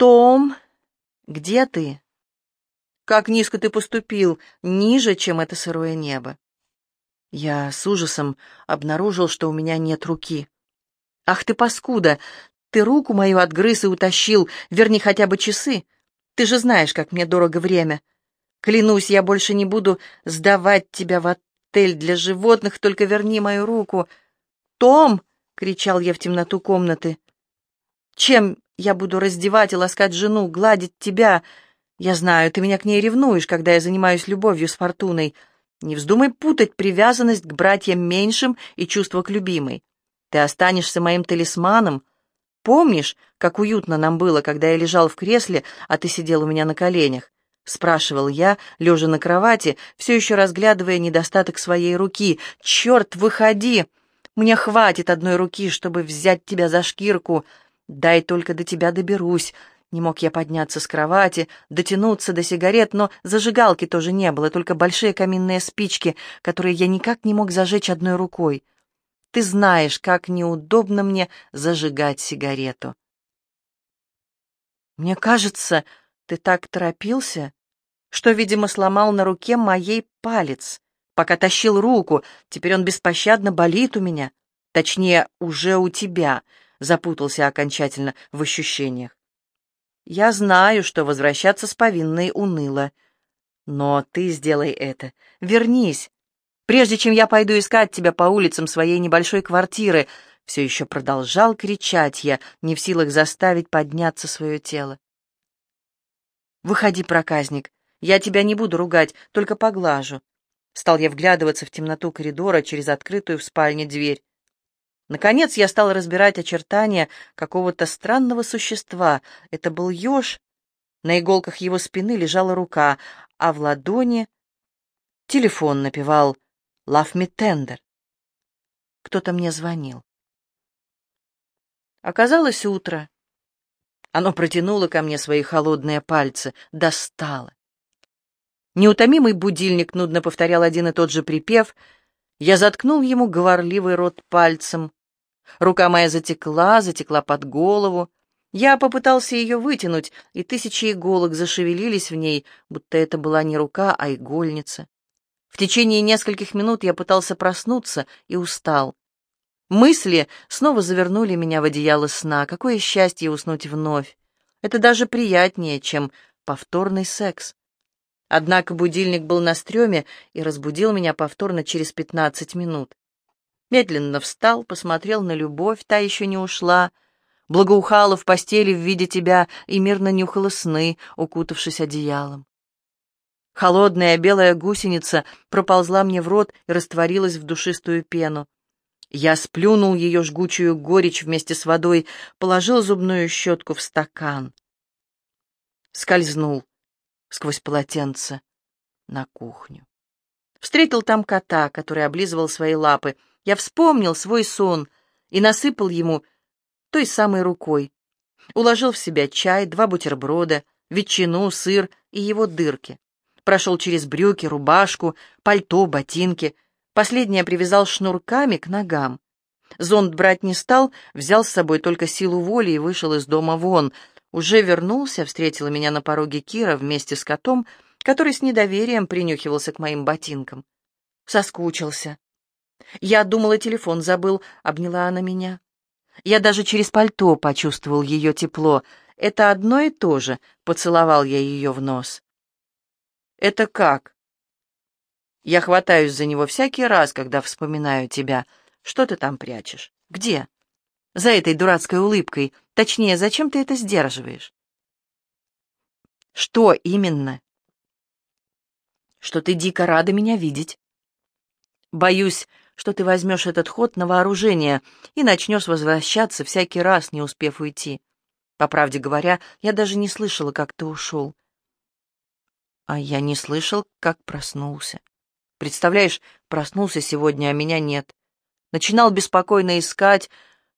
Том, где ты? Как низко ты поступил, ниже, чем это сырое небо. Я с ужасом обнаружил, что у меня нет руки. Ах ты, паскуда! Ты руку мою отгрыз и утащил, верни хотя бы часы. Ты же знаешь, как мне дорого время. Клянусь, я больше не буду сдавать тебя в отель для животных, только верни мою руку. «Том!» — кричал я в темноту комнаты. «Чем я буду раздевать и ласкать жену, гладить тебя? Я знаю, ты меня к ней ревнуешь, когда я занимаюсь любовью с Фортуной. Не вздумай путать привязанность к братьям меньшим и чувство к любимой. Ты останешься моим талисманом. Помнишь, как уютно нам было, когда я лежал в кресле, а ты сидел у меня на коленях? — спрашивал я, лежа на кровати, все еще разглядывая недостаток своей руки. «Черт, выходи! Мне хватит одной руки, чтобы взять тебя за шкирку. Дай только до тебя доберусь». Не мог я подняться с кровати, дотянуться до сигарет, но зажигалки тоже не было, только большие каминные спички, которые я никак не мог зажечь одной рукой. Ты знаешь, как неудобно мне зажигать сигарету. Мне кажется, ты так торопился, что, видимо, сломал на руке моей палец, пока тащил руку. Теперь он беспощадно болит у меня. Точнее, уже у тебя, запутался окончательно в ощущениях. Я знаю, что возвращаться с повинной уныло. Но ты сделай это. Вернись. Прежде чем я пойду искать тебя по улицам своей небольшой квартиры, все еще продолжал кричать я, не в силах заставить подняться свое тело. «Выходи, проказник, я тебя не буду ругать, только поглажу». Стал я вглядываться в темноту коридора через открытую в спальне дверь. Наконец я стал разбирать очертания какого-то странного существа. Это был еж. На иголках его спины лежала рука, а в ладони телефон напевал «Love me tender». Кто-то мне звонил. Оказалось утро. Оно протянуло ко мне свои холодные пальцы, достало. Неутомимый будильник нудно повторял один и тот же припев. Я заткнул ему говорливый рот пальцем. Рука моя затекла, затекла под голову. Я попытался ее вытянуть, и тысячи иголок зашевелились в ней, будто это была не рука, а игольница. В течение нескольких минут я пытался проснуться и устал. Мысли снова завернули меня в одеяло сна. Какое счастье уснуть вновь. Это даже приятнее, чем повторный секс. Однако будильник был на стреме и разбудил меня повторно через пятнадцать минут. Медленно встал, посмотрел на любовь, та еще не ушла, благоухала в постели в виде тебя и мирно нюхала сны, укутавшись одеялом. Холодная белая гусеница проползла мне в рот и растворилась в душистую пену. Я сплюнул ее жгучую горечь вместе с водой, положил зубную щетку в стакан. Скользнул сквозь полотенце на кухню. Встретил там кота, который облизывал свои лапы. Я вспомнил свой сон и насыпал ему той самой рукой. Уложил в себя чай, два бутерброда, ветчину, сыр и его дырки. Прошел через брюки, рубашку, пальто, ботинки — Последнее привязал шнурками к ногам. Зонт брать не стал, взял с собой только силу воли и вышел из дома вон. Уже вернулся, встретила меня на пороге Кира вместе с котом, который с недоверием принюхивался к моим ботинкам. Соскучился. Я думала, телефон забыл, обняла она меня. Я даже через пальто почувствовал ее тепло. Это одно и то же, поцеловал я ее в нос. «Это как?» Я хватаюсь за него всякий раз, когда вспоминаю тебя. Что ты там прячешь? Где? За этой дурацкой улыбкой. Точнее, зачем ты это сдерживаешь? Что именно? Что ты дико рада меня видеть. Боюсь, что ты возьмешь этот ход на вооружение и начнешь возвращаться всякий раз, не успев уйти. По правде говоря, я даже не слышала, как ты ушел. А я не слышал, как проснулся. Представляешь, проснулся сегодня, а меня нет. Начинал беспокойно искать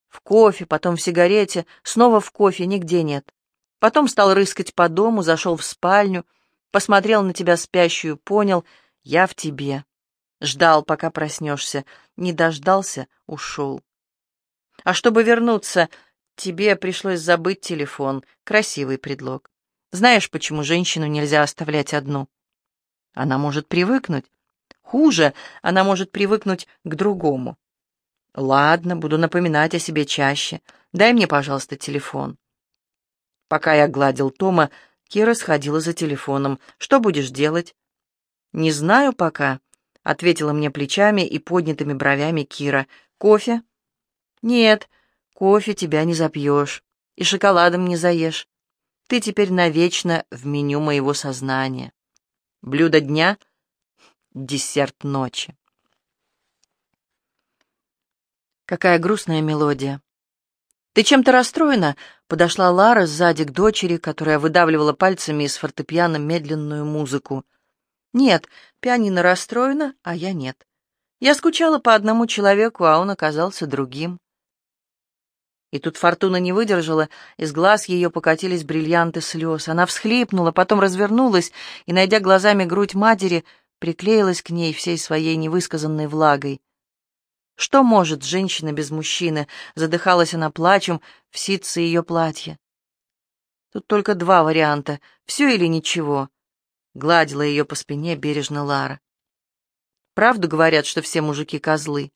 в кофе, потом в сигарете, снова в кофе, нигде нет. Потом стал рыскать по дому, зашел в спальню, посмотрел на тебя спящую, понял, я в тебе. Ждал, пока проснешься, не дождался, ушел. А чтобы вернуться, Тебе пришлось забыть телефон. Красивый предлог. Знаешь, почему женщину нельзя оставлять одну? Она может привыкнуть. Хуже, она может привыкнуть к другому. Ладно, буду напоминать о себе чаще. Дай мне, пожалуйста, телефон. Пока я гладил Тома, Кира сходила за телефоном. Что будешь делать? Не знаю пока, ответила мне плечами и поднятыми бровями Кира. Кофе? Нет, кофе тебя не запьешь и шоколадом не заешь. Ты теперь навечно в меню моего сознания. Блюдо дня — десерт ночи. Какая грустная мелодия. «Ты чем-то расстроена?» — подошла Лара сзади к дочери, которая выдавливала пальцами из фортепиано медленную музыку. «Нет, пианино расстроена, а я нет. Я скучала по одному человеку, а он оказался другим». И тут Фортуна не выдержала, из глаз ее покатились бриллианты слез. Она всхлипнула, потом развернулась и, найдя глазами грудь матери, приклеилась к ней всей своей невысказанной влагой. Что может женщина без мужчины? Задыхалась она плачем в ситце ее платья. Тут только два варианта — все или ничего. Гладила ее по спине бережно Лара. Правду говорят, что все мужики козлы.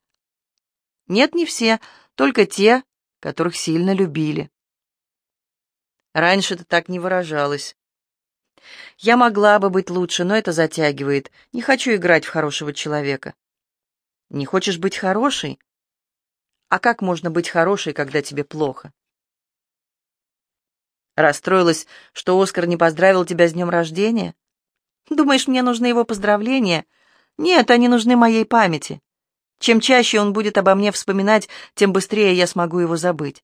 Нет, не все, только те, которых сильно любили. Раньше ты так не выражалась. Я могла бы быть лучше, но это затягивает. Не хочу играть в хорошего человека. Не хочешь быть хорошей? А как можно быть хорошей, когда тебе плохо? Расстроилась, что Оскар не поздравил тебя с днем рождения? Думаешь, мне нужны его поздравления? Нет, они нужны моей памяти. Чем чаще он будет обо мне вспоминать, тем быстрее я смогу его забыть.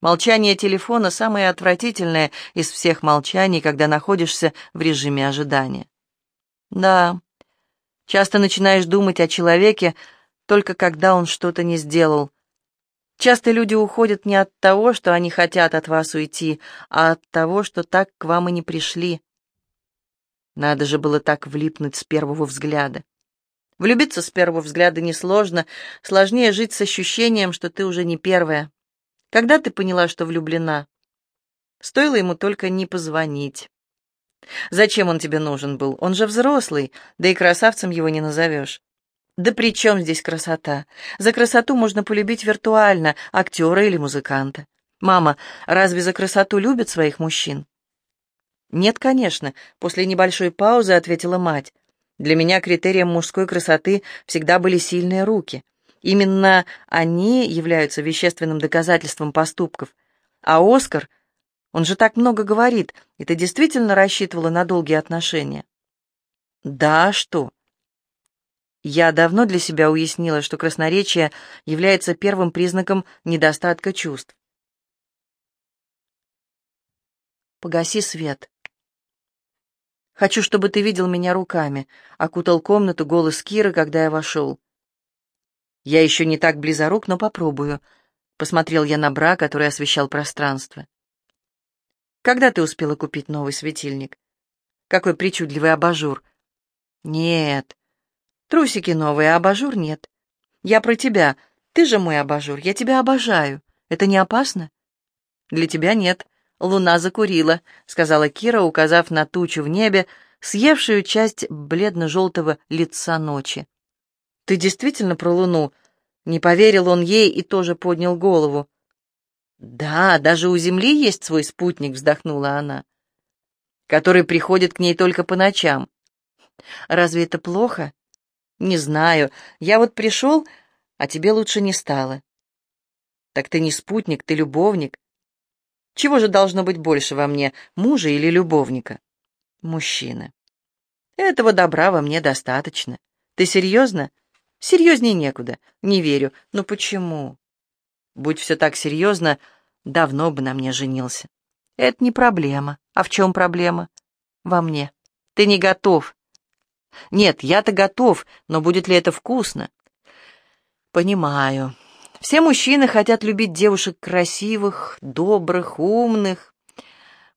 Молчание телефона самое отвратительное из всех молчаний, когда находишься в режиме ожидания. Да, часто начинаешь думать о человеке, только когда он что-то не сделал. Часто люди уходят не от того, что они хотят от вас уйти, а от того, что так к вам и не пришли. Надо же было так влипнуть с первого взгляда. Влюбиться с первого взгляда несложно, сложнее жить с ощущением, что ты уже не первая. Когда ты поняла, что влюблена? Стоило ему только не позвонить. Зачем он тебе нужен был? Он же взрослый, да и красавцем его не назовешь. Да при чем здесь красота? За красоту можно полюбить виртуально, актера или музыканта. Мама, разве за красоту любят своих мужчин? Нет, конечно, после небольшой паузы ответила мать. Для меня критерием мужской красоты всегда были сильные руки. Именно они являются вещественным доказательством поступков. А Оскар, он же так много говорит, и ты действительно рассчитывала на долгие отношения? Да, что? Я давно для себя уяснила, что красноречие является первым признаком недостатка чувств. Погаси свет. Хочу, чтобы ты видел меня руками», — окутал комнату голос Киры, когда я вошел. «Я еще не так близорук, но попробую», — посмотрел я на бра, который освещал пространство. «Когда ты успела купить новый светильник? Какой причудливый абажур!» «Нет, трусики новые, а абажур нет. Я про тебя. Ты же мой абажур, я тебя обожаю. Это не опасно?» «Для тебя нет», «Луна закурила», — сказала Кира, указав на тучу в небе, съевшую часть бледно-желтого лица ночи. «Ты действительно про Луну?» Не поверил он ей и тоже поднял голову. «Да, даже у Земли есть свой спутник», — вздохнула она, «который приходит к ней только по ночам. Разве это плохо? Не знаю. Я вот пришел, а тебе лучше не стало. Так ты не спутник, ты любовник. Чего же должно быть больше во мне, мужа или любовника? Мужчины. Этого добра во мне достаточно. Ты серьезно? Серьезней некуда. Не верю. Но почему? Будь все так серьезно, давно бы на мне женился. Это не проблема. А в чем проблема? Во мне. Ты не готов. Нет, я-то готов, но будет ли это вкусно? Понимаю. Все мужчины хотят любить девушек красивых, добрых, умных.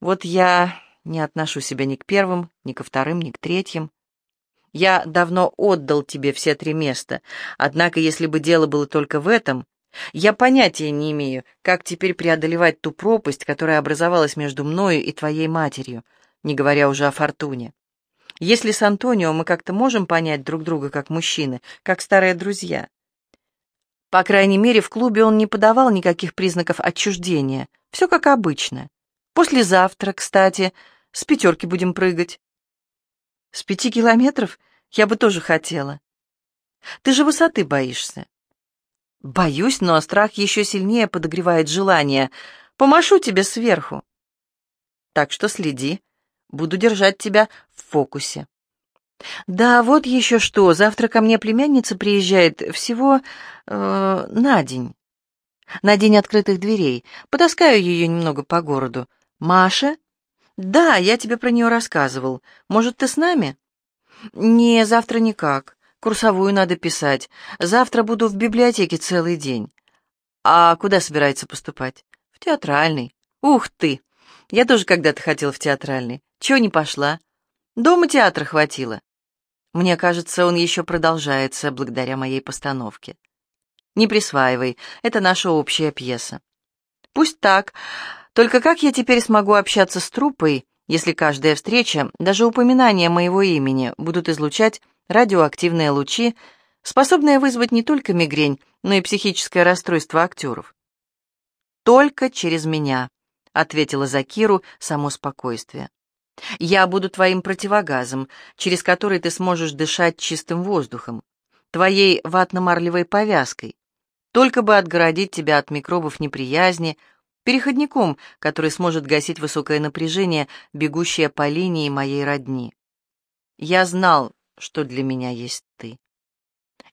Вот я не отношу себя ни к первым, ни ко вторым, ни к третьим. Я давно отдал тебе все три места, однако если бы дело было только в этом, Я понятия не имею, как теперь преодолевать ту пропасть, которая образовалась между мною и твоей матерью, не говоря уже о фортуне. Если с Антонио мы как-то можем понять друг друга как мужчины, как старые друзья. По крайней мере, в клубе он не подавал никаких признаков отчуждения. Все как обычно. Послезавтра, кстати, с пятерки будем прыгать. С пяти километров я бы тоже хотела. Ты же высоты боишься. Боюсь, но страх еще сильнее подогревает желание. Помашу тебе сверху. Так что следи. Буду держать тебя в фокусе. Да, вот еще что. Завтра ко мне племянница приезжает всего э, на день. На день открытых дверей. Потаскаю ее немного по городу. Маша? Да, я тебе про нее рассказывал. Может, ты с нами? Не, завтра никак. Курсовую надо писать. Завтра буду в библиотеке целый день. А куда собирается поступать? В театральный. Ух ты! Я тоже когда-то хотел в театральный. Чего не пошла? Дома театра хватило. Мне кажется, он еще продолжается благодаря моей постановке. Не присваивай, это наша общая пьеса. Пусть так. Только как я теперь смогу общаться с труппой, если каждая встреча, даже упоминание моего имени, будут излучать радиоактивные лучи, способные вызвать не только мигрень, но и психическое расстройство актеров. «Только через меня», — ответила Закиру само спокойствие. «Я буду твоим противогазом, через который ты сможешь дышать чистым воздухом, твоей ватно-марлевой повязкой, только бы отгородить тебя от микробов неприязни, переходником, который сможет гасить высокое напряжение, бегущее по линии моей родни. Я знал, что для меня есть ты.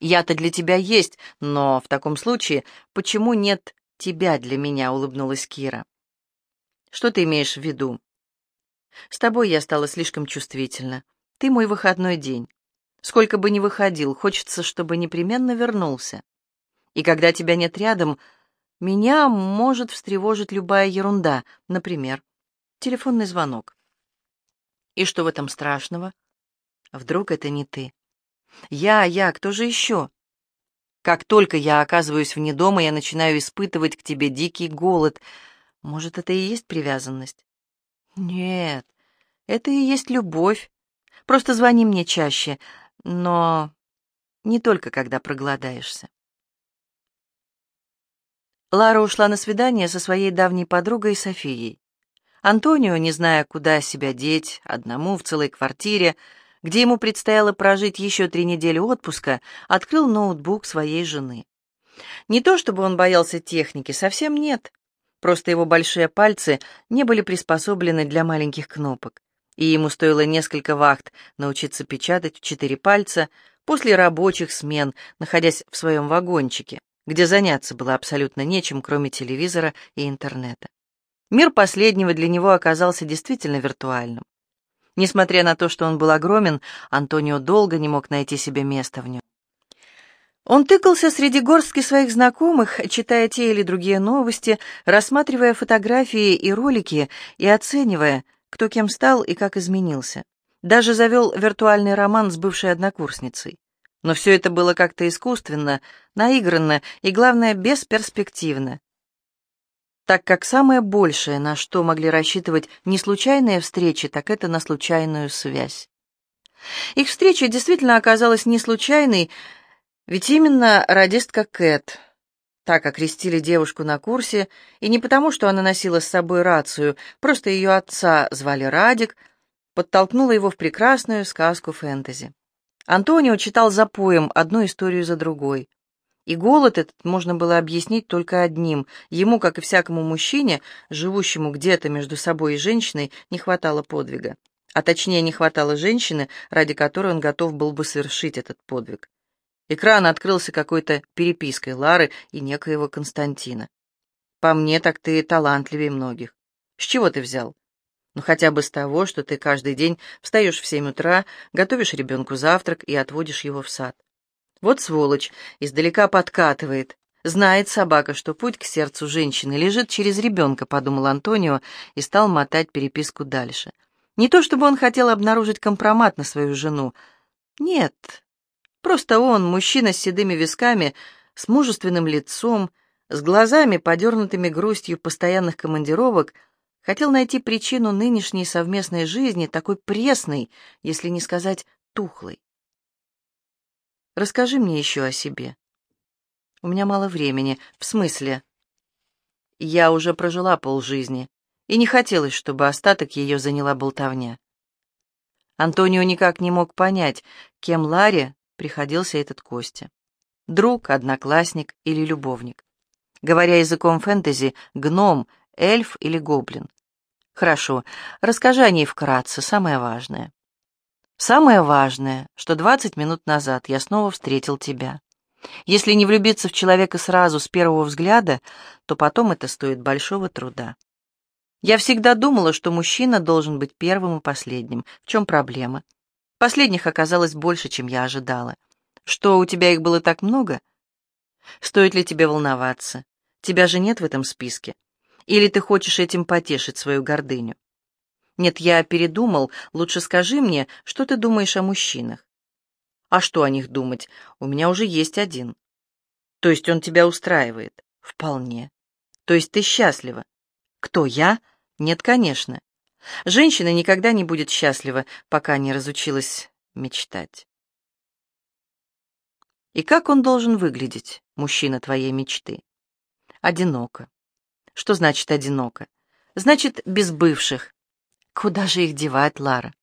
Я-то для тебя есть, но в таком случае почему нет тебя для меня, улыбнулась Кира. Что ты имеешь в виду? С тобой я стала слишком чувствительна. Ты мой выходной день. Сколько бы ни выходил, хочется, чтобы непременно вернулся. И когда тебя нет рядом, меня может встревожить любая ерунда, например, телефонный звонок. И что в этом страшного? Вдруг это не ты? Я, я, кто же еще? Как только я оказываюсь вне дома, я начинаю испытывать к тебе дикий голод. Может, это и есть привязанность? Нет, это и есть любовь. Просто звони мне чаще, но не только когда проголодаешься. Лара ушла на свидание со своей давней подругой Софией. Антонио, не зная, куда себя деть, одному в целой квартире, где ему предстояло прожить еще три недели отпуска, открыл ноутбук своей жены. Не то чтобы он боялся техники, совсем нет. Просто его большие пальцы не были приспособлены для маленьких кнопок, и ему стоило несколько вахт научиться печатать в четыре пальца после рабочих смен, находясь в своем вагончике, где заняться было абсолютно нечем, кроме телевизора и интернета. Мир последнего для него оказался действительно виртуальным. Несмотря на то, что он был огромен, Антонио долго не мог найти себе места в нем. Он тыкался среди горстки своих знакомых, читая те или другие новости, рассматривая фотографии и ролики и оценивая, кто кем стал и как изменился. Даже завел виртуальный роман с бывшей однокурсницей. Но все это было как-то искусственно, наигранно и, главное, бесперспективно так как самое большее, на что могли рассчитывать не случайные встречи, так это на случайную связь. Их встреча действительно оказалась не случайной, ведь именно радистка Кэт, так окрестили девушку на курсе, и не потому, что она носила с собой рацию, просто ее отца звали Радик, подтолкнула его в прекрасную сказку фэнтези. Антонио читал за поем одну историю за другой. И голод этот можно было объяснить только одним. Ему, как и всякому мужчине, живущему где-то между собой и женщиной, не хватало подвига. А точнее, не хватало женщины, ради которой он готов был бы совершить этот подвиг. Экран открылся какой-то перепиской Лары и некоего Константина. «По мне, так ты талантливее многих. С чего ты взял?» «Ну, хотя бы с того, что ты каждый день встаешь в семь утра, готовишь ребенку завтрак и отводишь его в сад. Вот сволочь, издалека подкатывает. Знает собака, что путь к сердцу женщины лежит через ребенка, подумал Антонио и стал мотать переписку дальше. Не то чтобы он хотел обнаружить компромат на свою жену. Нет, просто он, мужчина с седыми висками, с мужественным лицом, с глазами, подернутыми грустью постоянных командировок, хотел найти причину нынешней совместной жизни, такой пресной, если не сказать тухлой. «Расскажи мне еще о себе. У меня мало времени. В смысле?» «Я уже прожила полжизни, и не хотелось, чтобы остаток ее заняла болтовня». Антонио никак не мог понять, кем Ларе приходился этот Костя. Друг, одноклассник или любовник. Говоря языком фэнтези, гном, эльф или гоблин. Хорошо, расскажи о ней вкратце, самое важное. Самое важное, что 20 минут назад я снова встретил тебя. Если не влюбиться в человека сразу, с первого взгляда, то потом это стоит большого труда. Я всегда думала, что мужчина должен быть первым и последним. В чем проблема? Последних оказалось больше, чем я ожидала. Что, у тебя их было так много? Стоит ли тебе волноваться? Тебя же нет в этом списке. Или ты хочешь этим потешить свою гордыню? Нет, я передумал. Лучше скажи мне, что ты думаешь о мужчинах. А что о них думать? У меня уже есть один. То есть он тебя устраивает? Вполне. То есть ты счастлива? Кто, я? Нет, конечно. Женщина никогда не будет счастлива, пока не разучилась мечтать. И как он должен выглядеть, мужчина твоей мечты? Одиноко. Что значит одиноко? Значит, без бывших. Куда же их девать, Лара?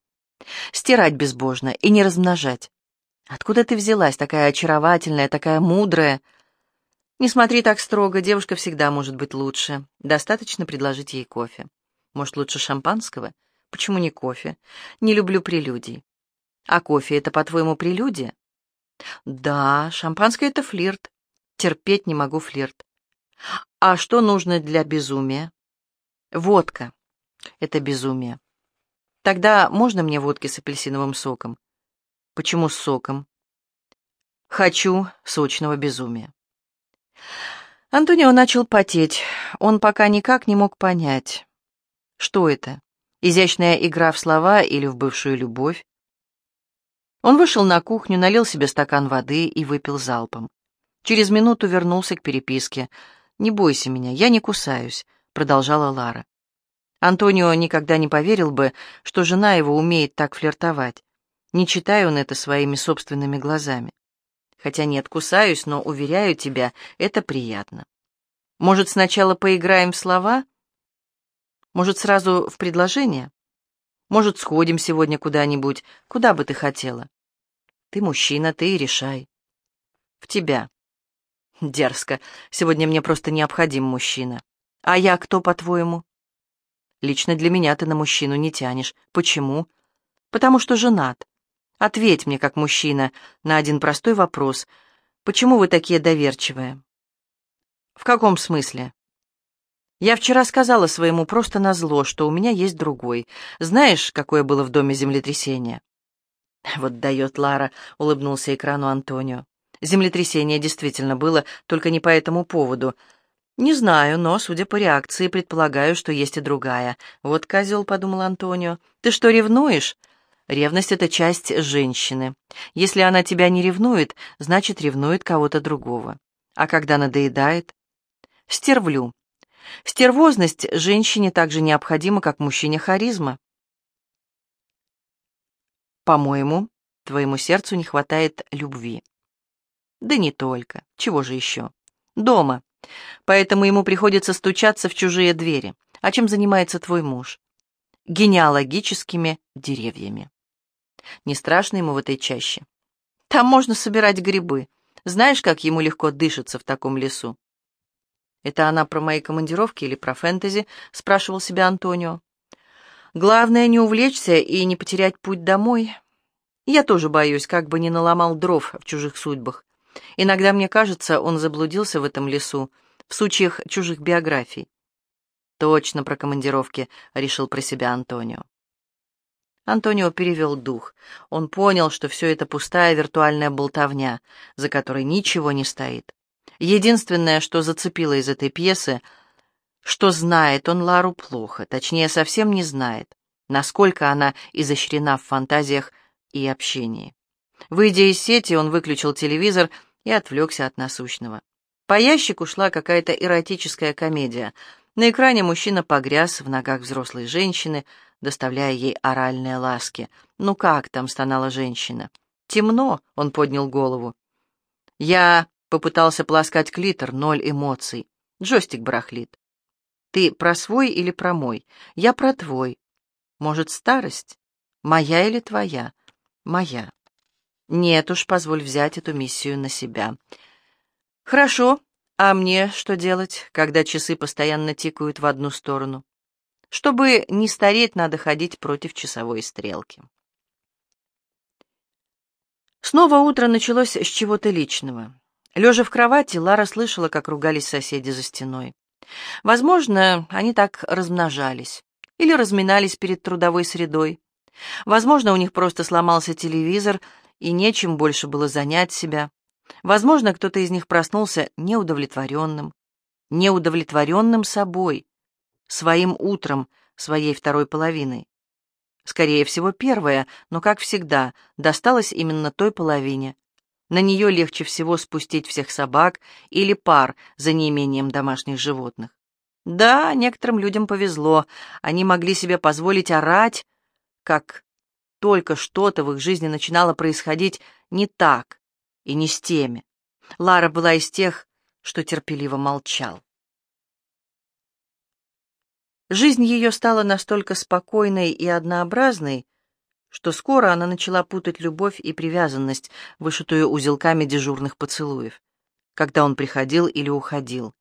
Стирать безбожно и не размножать. Откуда ты взялась, такая очаровательная, такая мудрая? Не смотри так строго, девушка всегда может быть лучше. Достаточно предложить ей кофе. Может, лучше шампанского? Почему не кофе? Не люблю прелюдий. А кофе — это, по-твоему, прелюдия? Да, шампанское — это флирт. Терпеть не могу флирт. А что нужно для безумия? Водка. Это безумие. Тогда можно мне водки с апельсиновым соком? Почему с соком? Хочу сочного безумия. Антонио начал потеть. Он пока никак не мог понять, что это, изящная игра в слова или в бывшую любовь. Он вышел на кухню, налил себе стакан воды и выпил залпом. Через минуту вернулся к переписке. «Не бойся меня, я не кусаюсь», — продолжала Лара. Антонио никогда не поверил бы, что жена его умеет так флиртовать. Не читая он это своими собственными глазами. Хотя нет, кусаюсь, но, уверяю тебя, это приятно. Может, сначала поиграем в слова? Может, сразу в предложение? Может, сходим сегодня куда-нибудь, куда бы ты хотела? Ты мужчина, ты и решай. В тебя. Дерзко. Сегодня мне просто необходим мужчина. А я кто, по-твоему? Лично для меня ты на мужчину не тянешь. Почему? Потому что женат. Ответь мне, как мужчина, на один простой вопрос. Почему вы такие доверчивые? В каком смысле? Я вчера сказала своему просто назло, что у меня есть другой. Знаешь, какое было в доме землетрясение? «Вот дает Лара», — улыбнулся экрану Антонио. «Землетрясение действительно было, только не по этому поводу. Не знаю, но, судя по реакции, предполагаю, что есть и другая. Вот козел», — подумал Антонио. «Ты что, ревнуешь?» «Ревность — это часть женщины. Если она тебя не ревнует, значит, ревнует кого-то другого. А когда надоедает?» «Стервлю. Стервозность женщине так же необходима, как мужчине харизма. По-моему, твоему сердцу не хватает любви. Да не только. Чего же еще? Дома. Поэтому ему приходится стучаться в чужие двери. А чем занимается твой муж? Генеалогическими деревьями. Не страшно ему в этой чаще? Там можно собирать грибы. Знаешь, как ему легко дышится в таком лесу? Это она про мои командировки или про фэнтези? Спрашивал себя Антонио. Главное не увлечься и не потерять путь домой. Я тоже боюсь, как бы не наломал дров в чужих судьбах. Иногда мне кажется, он заблудился в этом лесу, в случаях чужих биографий. Точно про командировки, решил про себя Антонио. Антонио перевел дух. Он понял, что все это пустая виртуальная болтовня, за которой ничего не стоит. Единственное, что зацепило из этой пьесы — что знает он Лару плохо, точнее, совсем не знает, насколько она изощрена в фантазиях и общении. Выйдя из сети, он выключил телевизор и отвлекся от насущного. По ящику шла какая-то эротическая комедия. На экране мужчина погряз в ногах взрослой женщины, доставляя ей оральные ласки. «Ну как там?» — стонала женщина. «Темно», — он поднял голову. Я попытался полоскать клитор, ноль эмоций. Джойстик барахлит. «Ты про свой или про мой?» «Я про твой». «Может, старость? Моя или твоя?» «Моя». «Нет уж, позволь взять эту миссию на себя». «Хорошо, а мне что делать, когда часы постоянно тикают в одну сторону?» Чтобы не стареть, надо ходить против часовой стрелки. Снова утро началось с чего-то личного. Лежа в кровати, Лара слышала, как ругались соседи за стеной. Возможно, они так размножались или разминались перед трудовой средой. Возможно, у них просто сломался телевизор, и нечем больше было занять себя. Возможно, кто-то из них проснулся неудовлетворенным. Неудовлетворенным собой, своим утром, своей второй половиной. Скорее всего, первая, но, как всегда, досталась именно той половине. На нее легче всего спустить всех собак или пар за неимением домашних животных. Да, некоторым людям повезло, они могли себе позволить орать, как только что-то в их жизни начинало происходить не так и не с теми. Лара была из тех, что терпеливо молчал. Жизнь ее стала настолько спокойной и однообразной, что скоро она начала путать любовь и привязанность, вышитую узелками дежурных поцелуев, когда он приходил или уходил.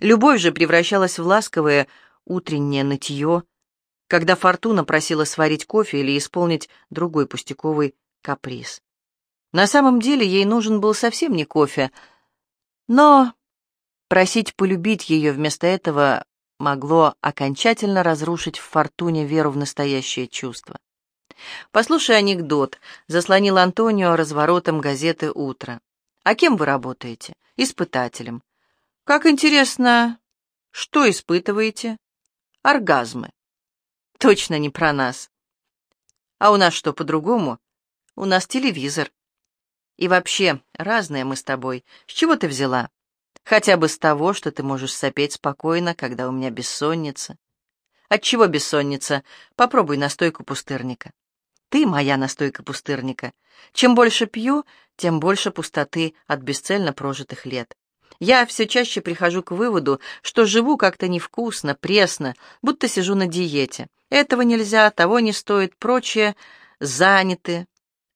Любовь же превращалась в ласковое утреннее нытье, когда Фортуна просила сварить кофе или исполнить другой пустяковый каприз. На самом деле ей нужен был совсем не кофе, но просить полюбить ее вместо этого могло окончательно разрушить в Фортуне веру в настоящее чувство. «Послушай анекдот», — заслонил Антонио разворотом газеты «Утро». «А кем вы работаете?» «Испытателем». «Как интересно, что испытываете?» «Оргазмы». «Точно не про нас». «А у нас что, по-другому?» «У нас телевизор». «И вообще, разные мы с тобой. С чего ты взяла?» Хотя бы с того, что ты можешь сопеть спокойно, когда у меня бессонница. Отчего бессонница? Попробуй настойку пустырника. Ты моя настойка пустырника. Чем больше пью, тем больше пустоты от бесцельно прожитых лет. Я все чаще прихожу к выводу, что живу как-то невкусно, пресно, будто сижу на диете. Этого нельзя, того не стоит, прочее заняты.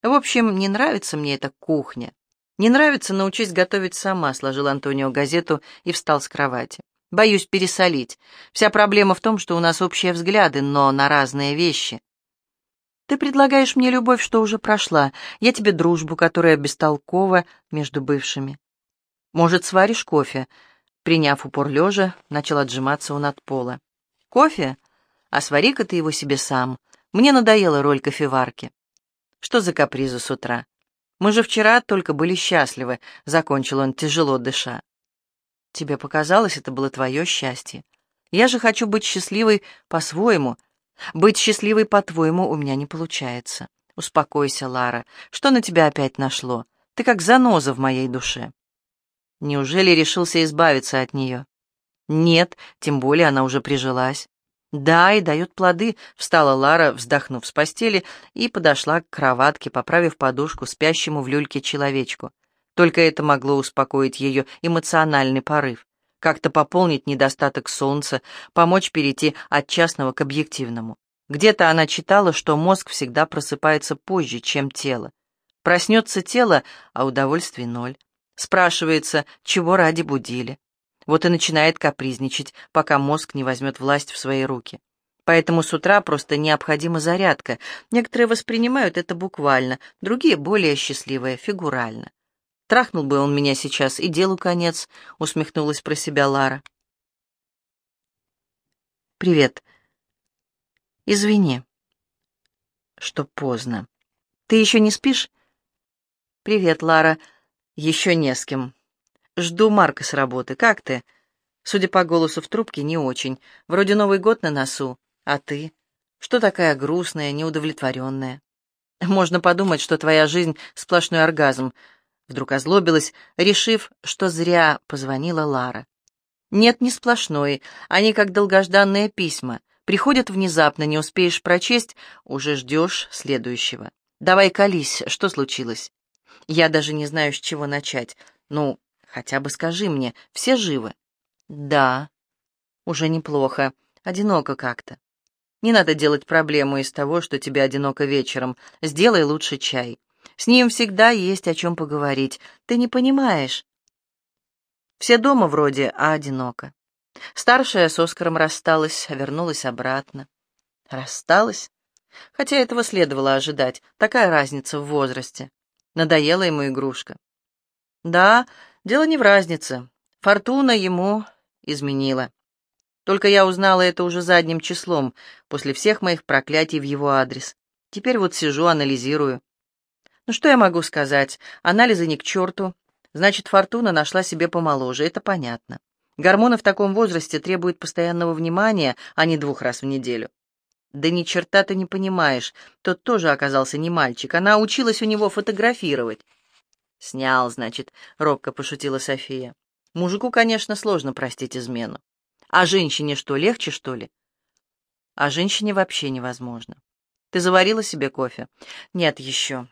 В общем, не нравится мне эта кухня. «Не нравится, научись готовить сама», — сложил Антонио газету и встал с кровати. «Боюсь пересолить. Вся проблема в том, что у нас общие взгляды, но на разные вещи». «Ты предлагаешь мне любовь, что уже прошла. Я тебе дружбу, которая бестолкова между бывшими. Может, сваришь кофе?» Приняв упор лежа, начал отжиматься он от пола. «Кофе? А свари-ка ты его себе сам. Мне надоела роль кофеварки. Что за капризы с утра? Мы же вчера только были счастливы», — закончил он, тяжело дыша. «Тебе показалось, это было твое счастье. Я же хочу быть счастливой по-своему. Быть счастливой по-твоему у меня не получается. Успокойся, Лара. Что на тебя опять нашло? Ты как заноза в моей душе». Неужели решился избавиться от нее? Нет, тем более она уже прижилась. «Да, и дает плоды», — встала Лара, вздохнув с постели, и подошла к кроватке, поправив подушку спящему в люльке человечку. Только это могло успокоить ее эмоциональный порыв, как-то пополнить недостаток солнца, помочь перейти от частного к объективному. Где-то она читала, что мозг всегда просыпается позже, чем тело. Проснется тело, а удовольствий ноль. Спрашивается, чего ради будили. Вот и начинает капризничать, пока мозг не возьмет власть в свои руки. Поэтому с утра просто необходима зарядка. Некоторые воспринимают это буквально, другие более счастливые, фигурально. Трахнул бы он меня сейчас, и делу конец, усмехнулась про себя Лара. Привет. Извини, что поздно. Ты еще не спишь? Привет, Лара. Еще не с кем. Жду Марка с работы. Как ты? Судя по голосу в трубке, не очень. Вроде Новый год на носу. А ты? Что такая грустная, неудовлетворенная? Можно подумать, что твоя жизнь — сплошной оргазм. Вдруг озлобилась, решив, что зря позвонила Лара. Нет, не сплошной, они как долгожданные письма. Приходят внезапно, не успеешь прочесть, уже ждешь следующего. Давай колись, что случилось? Я даже не знаю, с чего начать. Ну, хотя бы скажи мне, все живы? Да. Уже неплохо. Одиноко как-то. Не надо делать проблему из того, что тебе одиноко вечером. Сделай лучше чай. С ним всегда есть о чем поговорить. Ты не понимаешь. Все дома вроде, а одиноко. Старшая с Оскаром рассталась, вернулась обратно. Рассталась? Хотя этого следовало ожидать. Такая разница в возрасте. Надоела ему игрушка. Да, дело не в разнице. Фортуна ему изменила. Только я узнала это уже задним числом, после всех моих проклятий в его адрес. Теперь вот сижу, анализирую. Ну что я могу сказать? Анализы ни к черту. Значит, Фортуна нашла себе помоложе, это понятно. Гормоны в таком возрасте требуют постоянного внимания, а не двух раз в неделю. Да ни черта ты не понимаешь. Тот тоже оказался не мальчик. Она училась у него фотографировать. Снял, значит, робко пошутила София. Мужику, конечно, сложно простить измену. А женщине что, легче, что ли? А женщине вообще невозможно. Ты заварила себе кофе? Нет, еще.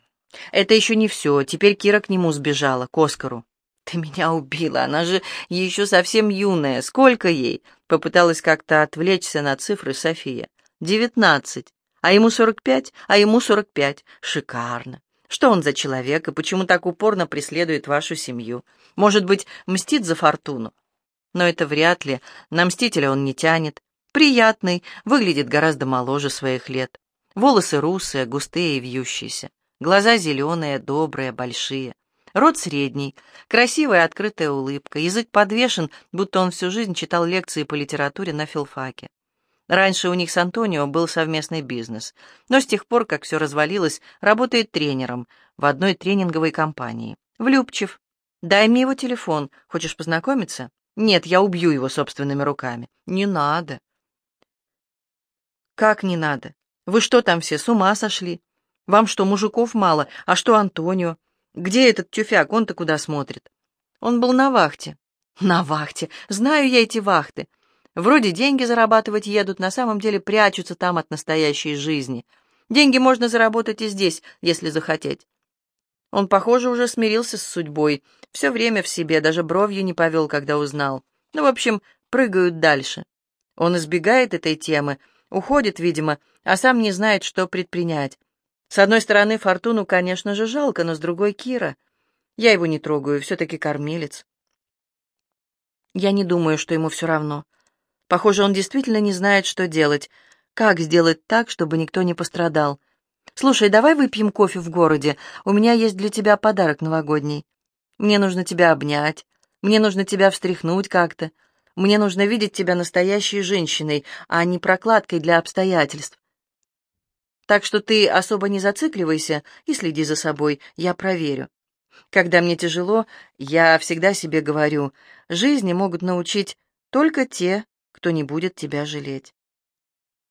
Это еще не все. Теперь Кира к нему сбежала, к Оскару. Ты меня убила, она же еще совсем юная. Сколько ей? Попыталась как-то отвлечься на цифры София. Девятнадцать. А ему сорок пять? А ему сорок пять. Шикарно. Что он за человек и почему так упорно преследует вашу семью? Может быть, мстит за фортуну? Но это вряд ли. На мстителя он не тянет. Приятный, выглядит гораздо моложе своих лет. Волосы русые, густые и вьющиеся. Глаза зеленые, добрые, большие. Рот средний, красивая открытая улыбка, язык подвешен, будто он всю жизнь читал лекции по литературе на филфаке. Раньше у них с Антонио был совместный бизнес, но с тех пор, как все развалилось, работает тренером в одной тренинговой компании. Влюбчив. Дай мне его телефон. Хочешь познакомиться? Нет, я убью его собственными руками. Не надо. Как не надо? Вы что там все, с ума сошли? Вам что, мужиков мало? А что Антонио? Где этот тюфяк? Он-то куда смотрит? Он был на вахте. На вахте. Знаю я эти вахты. Вроде деньги зарабатывать едут, на самом деле прячутся там от настоящей жизни. Деньги можно заработать и здесь, если захотеть. Он, похоже, уже смирился с судьбой. Все время в себе, даже бровью не повел, когда узнал. Ну, в общем, прыгают дальше. Он избегает этой темы, уходит, видимо, а сам не знает, что предпринять. С одной стороны, Фортуну, конечно же, жалко, но с другой — Кира. Я его не трогаю, все-таки кормилец. Я не думаю, что ему все равно. Похоже, он действительно не знает, что делать. Как сделать так, чтобы никто не пострадал? Слушай, давай выпьем кофе в городе. У меня есть для тебя подарок новогодний. Мне нужно тебя обнять. Мне нужно тебя встряхнуть как-то. Мне нужно видеть тебя настоящей женщиной, а не прокладкой для обстоятельств. Так что ты особо не зацикливайся и следи за собой, я проверю. Когда мне тяжело, я всегда себе говорю, жизни могут научить только те, кто не будет тебя жалеть.